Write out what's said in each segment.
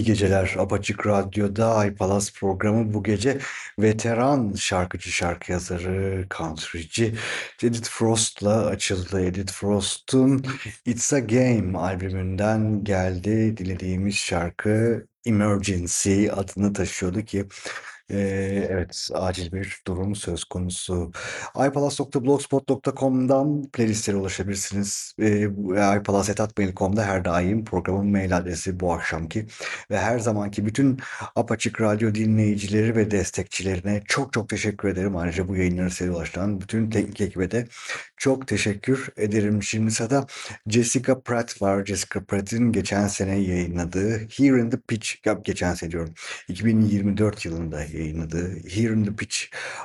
İyi geceler Apaçık Radyo'da Ay Palas programı bu gece veteran şarkıcı, şarkı yazarı, countryci Edith Frost'la açıldı. Edith Frost'un It's a Game albümünden geldi. Dilediğimiz şarkı Emergency adını taşıyordu ki Evet, acil bir durum söz konusu. iPalas.blogspot.com'dan playlistlere ulaşabilirsiniz. Eee, bu iPalas.mail.com'da her daim programın mail adresi bu akşamki ve her zamanki bütün Apaçık Radyo dinleyicileri ve destekçilerine çok çok teşekkür ederim. Ayrıca bu yayınları size ulaştıran bütün teknik ekibe de çok teşekkür ederim. Şimdi sırada Jessica Pratt var. Jessica Pratt'in geçen sene yayınladığı Here in the Pitch, ya geçen sene diyorum, 2024 yılında yayınladığı Here in the Pitch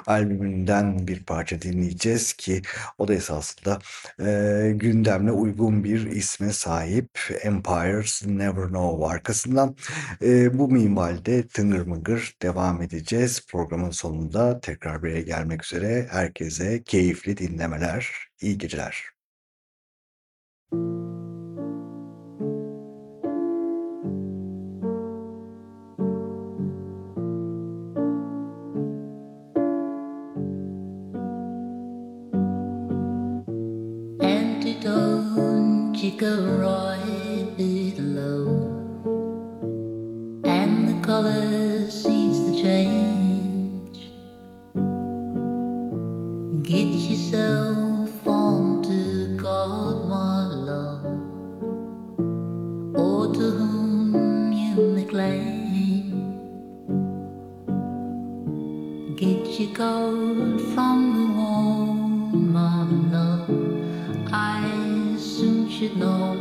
albümünden bir parça dinleyeceğiz ki o da esasında e, gündemle uygun bir isme sahip Empires Never Know arkasından e, bu minvalde tıngır mıngır devam edeceğiz. Programın sonunda tekrar bir gelmek üzere. Herkese keyifli dinlemeler, iyi geceler. Antidote, Chicaroy, low, and the color sees the change. Get yourself on to God, my love, or to whom you may claim. Get your coat from Но.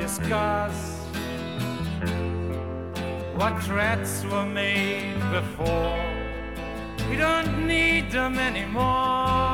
discuss what threats were made before. We don't need them anymore.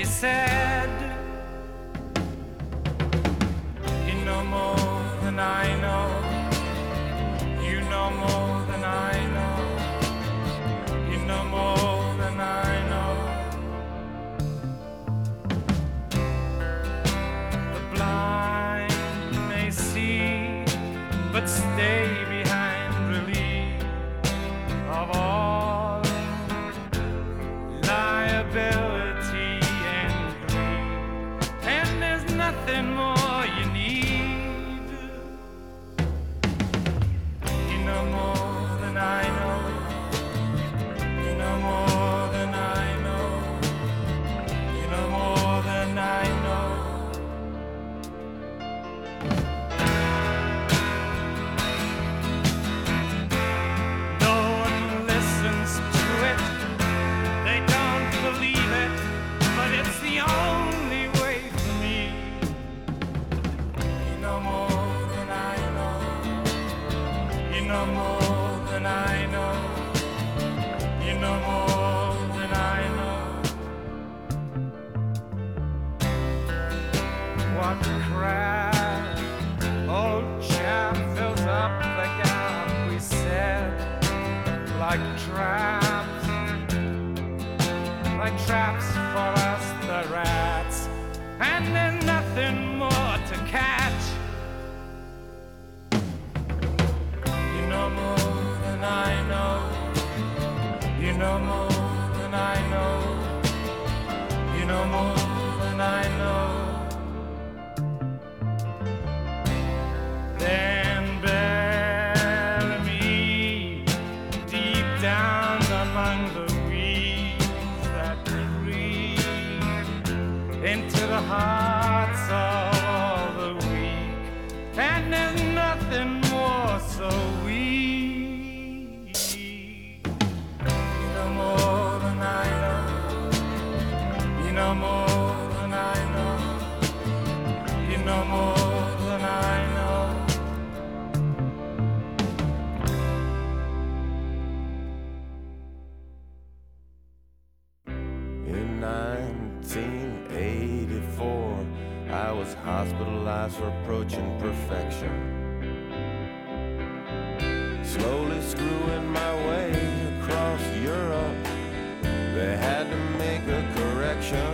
be said. know more than I know. You know more than I know. What crap old chap fills up the gap we set like traps, like traps. no more. For approaching perfection. Slowly screwing my way across Europe, they had to make a correction.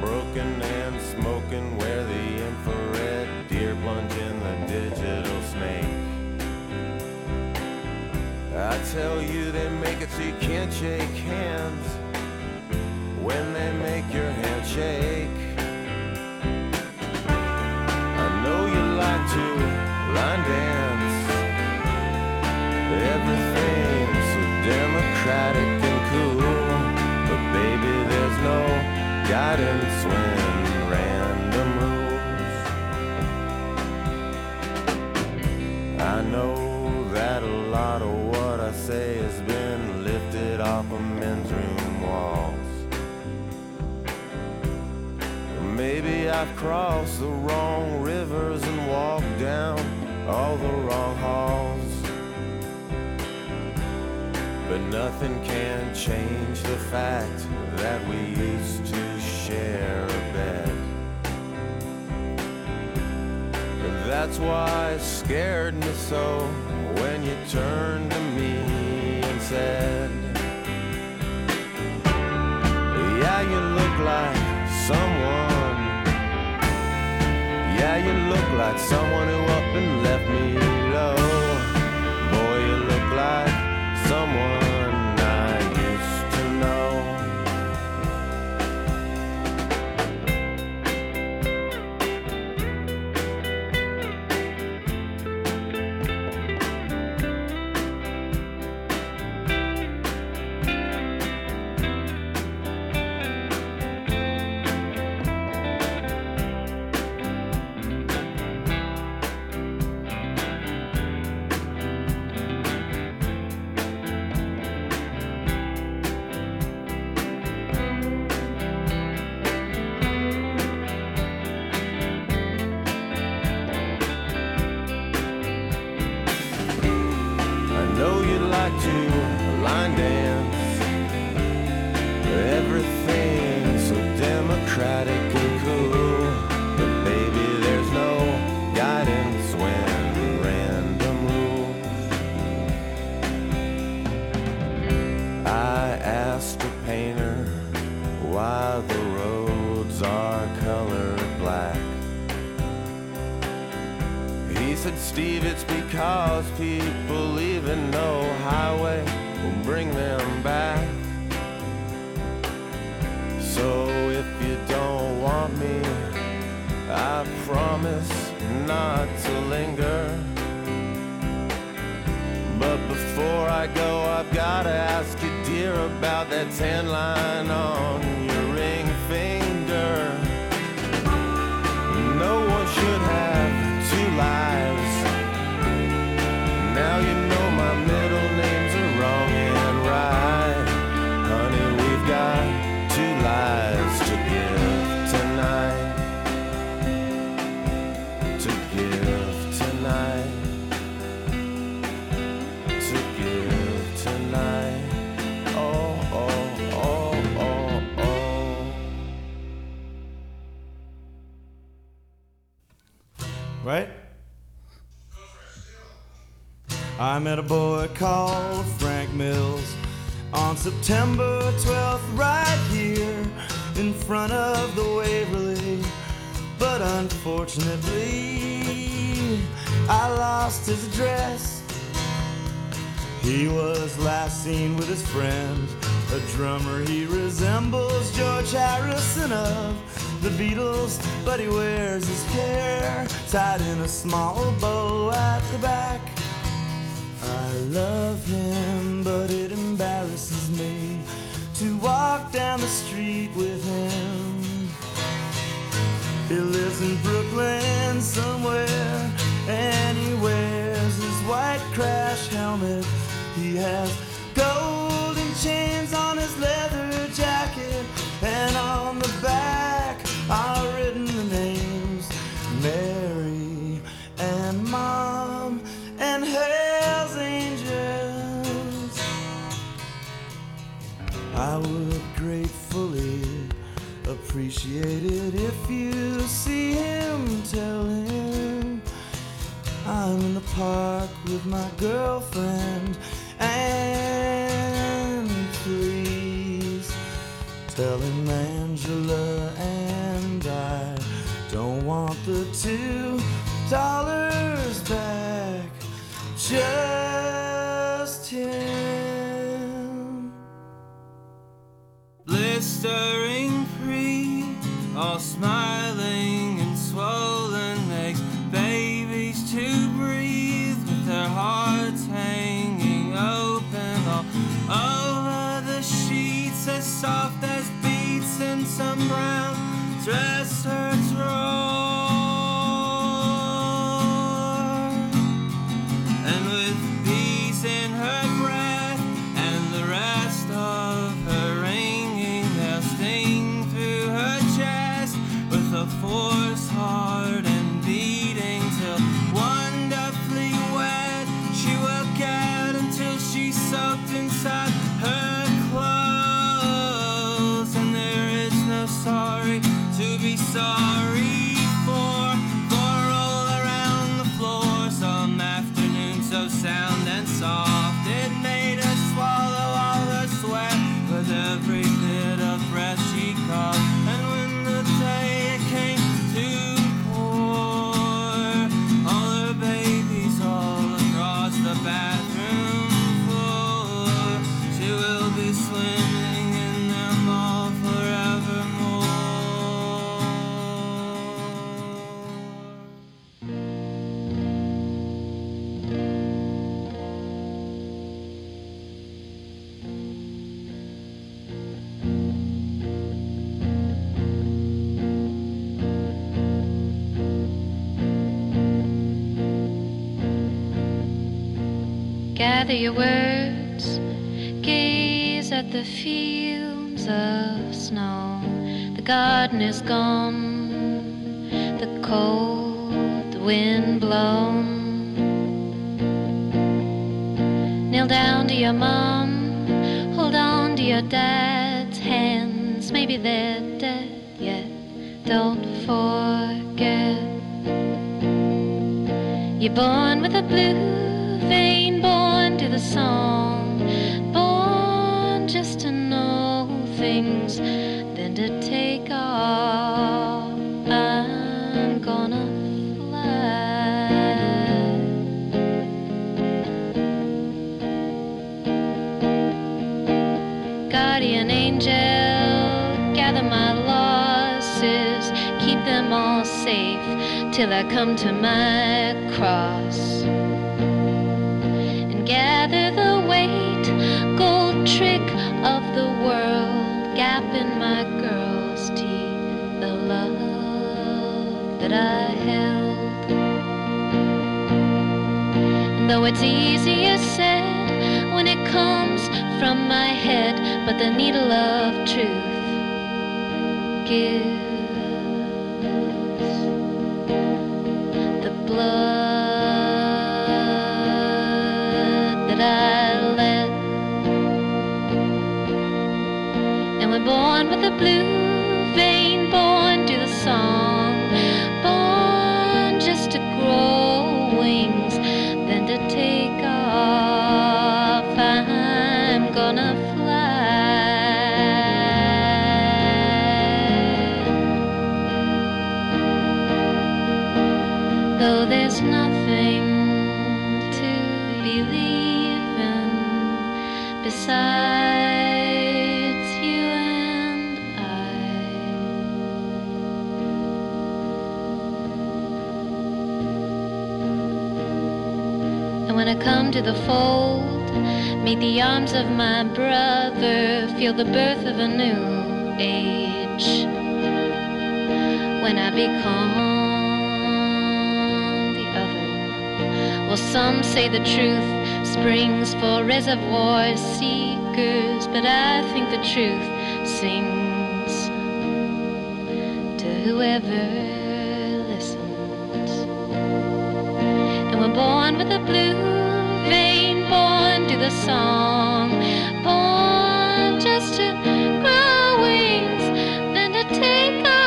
Broken and smoking where the infrared deer plunge in the digital snake. I tell you, they make it so you can't shake hands when they make your hand shake. Democratic and cool. But baby, there's no guidance when random rules. I know that a lot of what I say has been lifted off of men's room walls. Maybe I've crossed the wrong rivers and walked down all the wrong halls. But nothing can change the fact that we used to share a bed. And that's why it scared me so when you turned to me and said, Yeah, you look like someone. Yeah, you look like someone who up and left me I lost his address. He was last seen with his friend, a drummer he resembles George Harrison of the Beatles, but he wears his hair tied in a small bow at the back. I love him, but it embarrasses me to walk down the street with him. He lives in Brooklyn somewhere, and he wears his white crash helmet. He has golden chains on his leather jacket, and on the back are written the names Mary and Mom and Hell's Angels. I would gratefully appreciate it if you see him. Tell park with my girlfriend. And please tell him Angela and I don't want the two dollars back. Just him. blistering free, all smiling soft as beats in some brown dress Gather your words, gaze at the fields of snow. The garden is gone, the cold, the wind blown. Kneel down to your mom, hold on to your dad's hands. Maybe they're dead yet, don't forget. You're born with a blue things, then to take off. I'm gonna fly. Guardian angel, gather my losses, keep them all safe till I come to my cross. That I held. And though it's easier said when it comes from my head, but the needle of truth gives the blood that I let. And we're born with a blue The fold, meet the arms of my brother, feel the birth of a new age. When I become the other, well, some say the truth springs for reservoir seekers, but I think the truth sings to whoever listens. And we're born with a blue the song. Born just to grow wings, then to take off.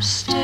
Upstairs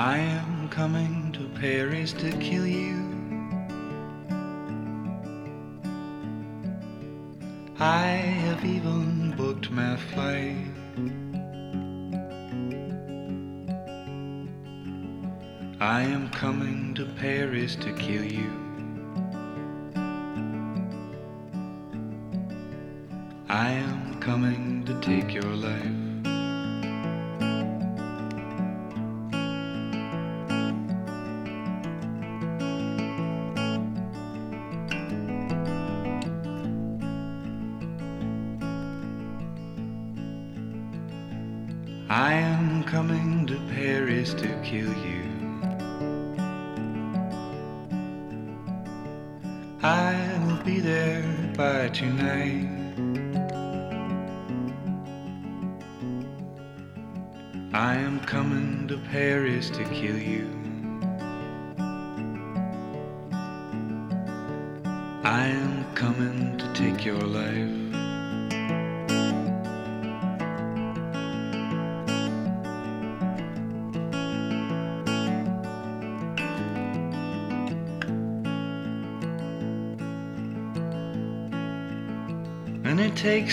I am coming to Paris to kill you. I have even booked my flight. I am coming to Paris to kill you. I am coming to take your life.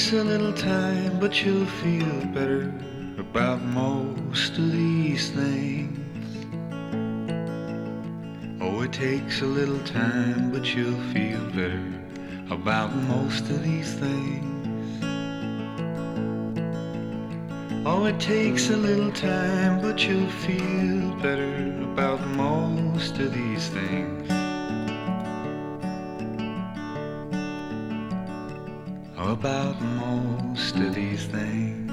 Takes a little time, but you'll feel better about most of these things. Oh, it takes a little time, but you'll feel better about most of these things. Oh, it takes a little time, but you'll feel better about most of these things. About most of these things.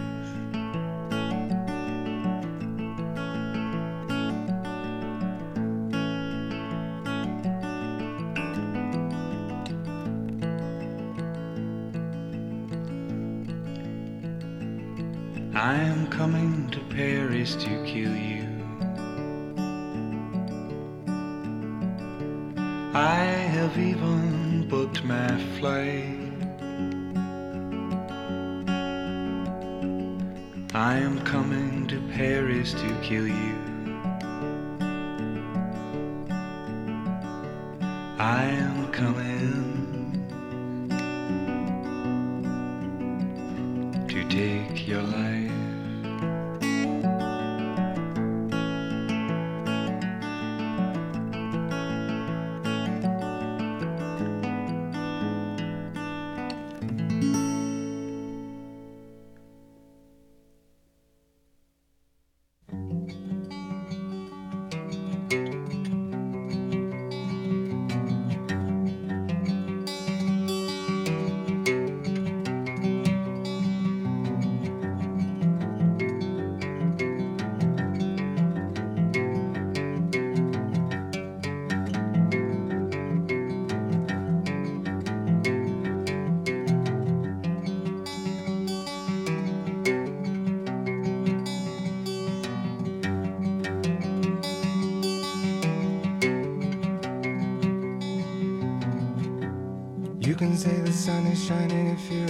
Sun is shining if you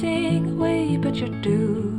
sing away, but you're doing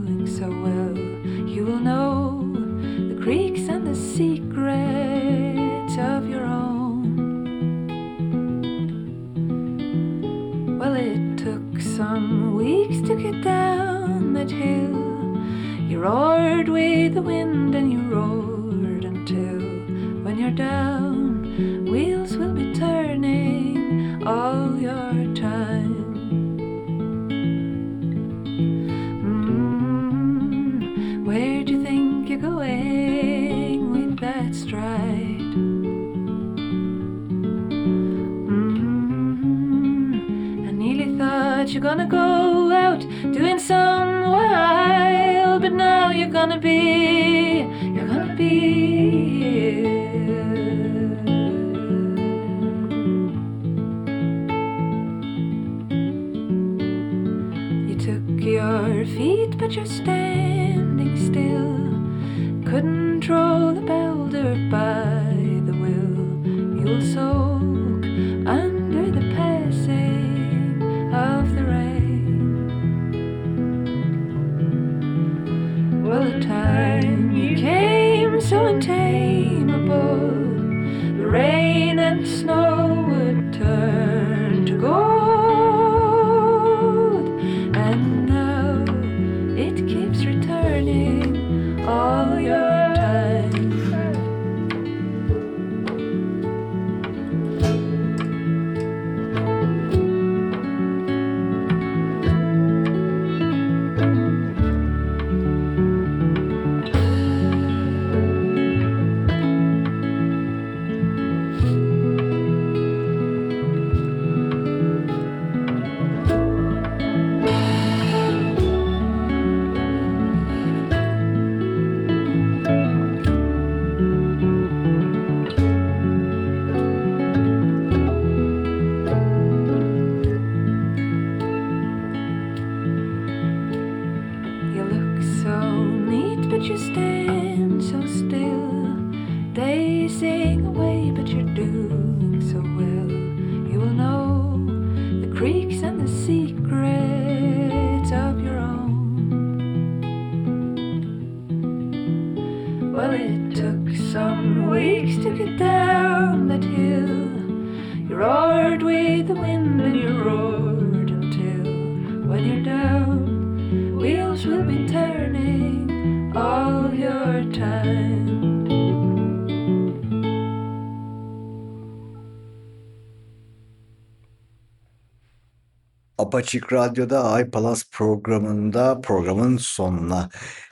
Apaçık Radyo'da iPalaz programında programın sonuna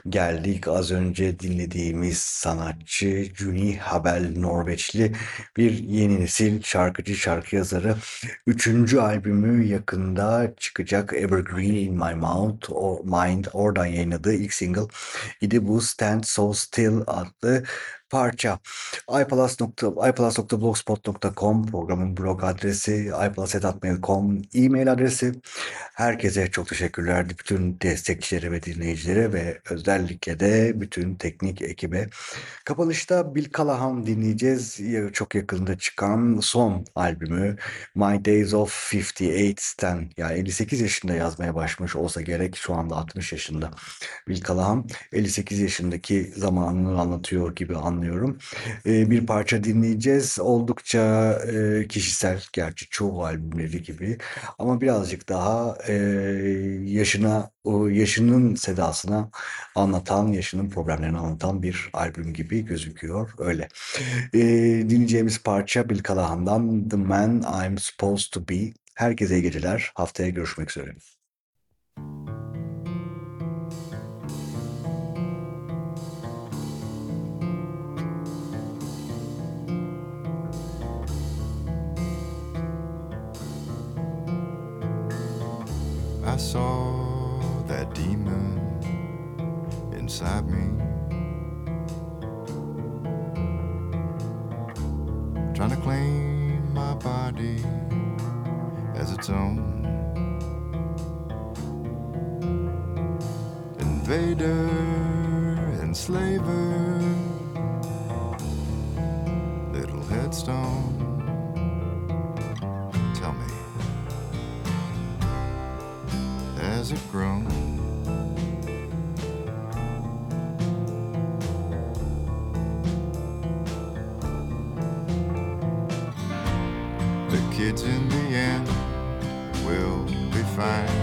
geldik. Az önce dinlediğimiz sanatçı Juni Habel Norveçli bir yeni nesil şarkıcı şarkı yazarı. Üçüncü albümü yakında çıkacak Evergreen in My Mouth, or Mind oradan yayınladığı ilk single idi bu Stand So Still adlı parça. iPalas.blogspot.com programın blog adresi, iPalas.mail.com e-mail adresi. Herkese çok teşekkürler. Bütün destekçilere ve dinleyicilere ve özellikle de bütün teknik ekibe. Kapanışta Bill Callahan dinleyeceğiz. Çok yakında çıkan son albümü My Days of 58'ten yani 58 yaşında yazmaya başlamış olsa gerek şu anda 60 yaşında. Bill Callahan 58 yaşındaki zamanını anlatıyor gibi anlıyorum. Ee, bir parça dinleyeceğiz. Oldukça e, kişisel gerçi çoğu albümleri gibi ama birazcık daha e, yaşına o yaşının sedasına anlatan, yaşının problemlerini anlatan bir albüm gibi gözüküyor. Öyle. Ee, dinleyeceğimiz parça Bill Callahan'dan The Man I'm Supposed to Be. Herkese iyi geceler. Haftaya görüşmek üzere. I saw that demon inside me. Trying to claim my body as its own. Invader, enslaver, little headstone. has it grown? The kids in the end will be fine.